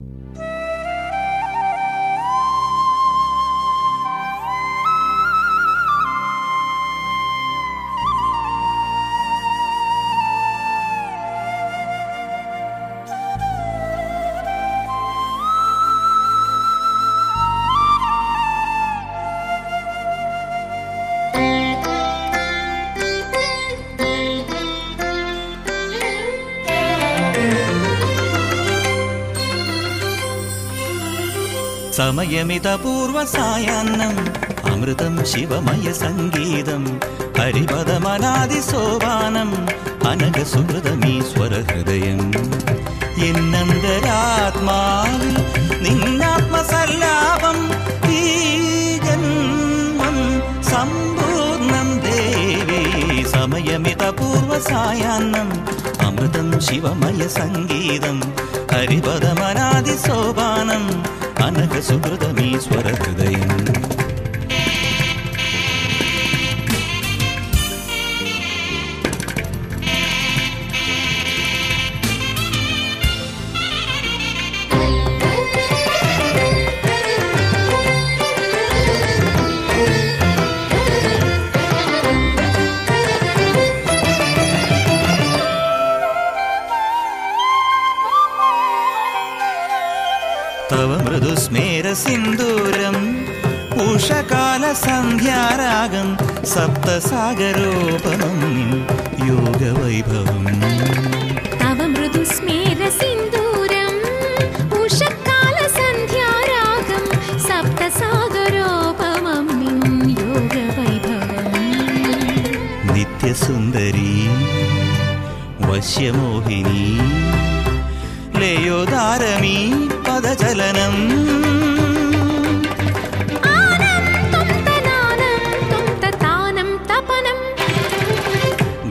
you సమయమితపూర్వ సాయాన్నం అమృతం శివమయ సంగీతం హరిపదమనాది సోపానం అనగ സുഹൃതമീശ്വര ഹൃദയം എന്നന്തരാത്മാവിൽ നിന്നാത്മസല്ലാപം ഈ ജന്മം സമ്പൂർണം ദേവേ സമയമിതപൂർവ സായാന്നം അമൃതം ശിവമയ സംഗീതം ഹരിപദമനാദി സോപാനം అనగ సుహృదమీశ్వర హృదయం തവ മൃദുസ്മേരസിന്ദൂരം ഉഷകാലസന്ധ്യാരാഗം സപ്തസാഗരോപമം. യോഗവൈഭവം. തവ മൃദുസ്മേരസിന്ദൂരം ഉഷകാലസന്ധ്യാരാഗം സപ്തസാഗരോപമം. യോഗവൈഭവം. നിത്യസുന്ദരി. വശ്യമോഹിനി. ലയോദാരമീ. பாதச்சலனம்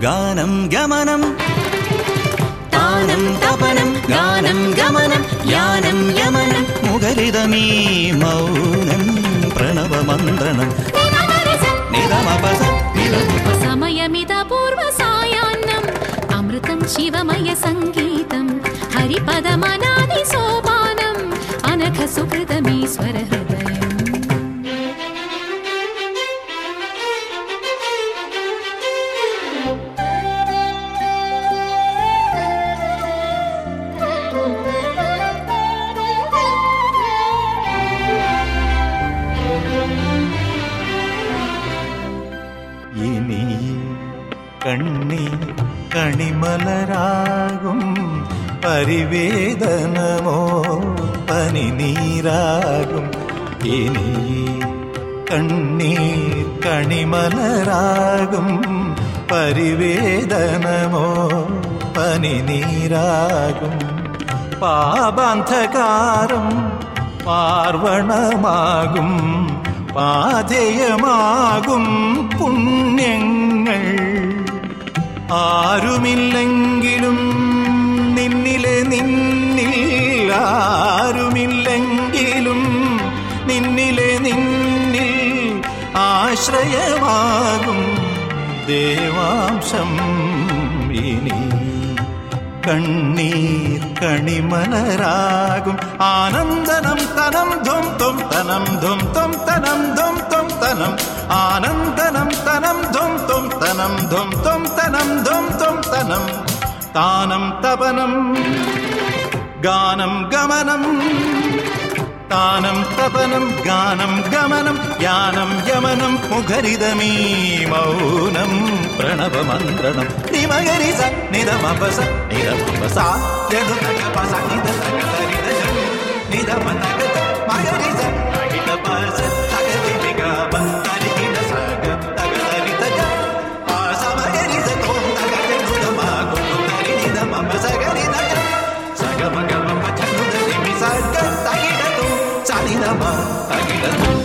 கானம் கமனம். தானம் தபனம் கானம் கமனம் யானம் யமனம் முகரிதமே மௌனம் பிரணவ மந்திரணம் நிதமபச சமயமித பூர்வ சாயான்னம் அமிர்தம் சிவமய சங்கீதம் ஹரிபதமனா கண்ணி கனிமலராகும். பரிவேதனமோ பனி நீராகும் இனி கண்ணீர் கனிமலராகும். பரிவேதனமோ பனி நீராகும் பாபாந்தகாரம் பார்வணமாகும். பாதேயமாகும். புண்ணியங்கள் ആരുമില്ലെങ്കിലും നിന്നിലെ നിന്നിൽ ആരുമില്ലെങ്കിലും നിന്നിലെ നിന്നിൽ ആശ്രയമാകും ദേവാംശം. ഇനി കണ്ണീർ കണിമലരാകും. ആനന്ദനം തനം ധും തും തനം ധും തും തനം ധും തും തനം. ആനന്ദനം തനം தனம் தொம் தொம் தனம் தொம் தொம் தனம். தானம் தபனம். கானம் கமனம். தானம் தபனம் கானம் கமனம். யானம் யமனம் முகரிதமீ மௌனம் பிரணவ மந்திரணம். நிமகரி ச நிதமபச. நிதமபசா நிதமகபச நிதமகரித நிதமகத மகரி ச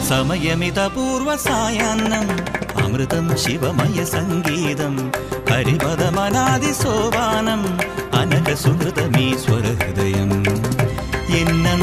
సమయమిత పూర్వ సాయాన్నం అమృతం శివమయ సంగీతం హరిపదమనాది సోపానం అనక సుహృతమీశ్వర హృదయం ఎన్నం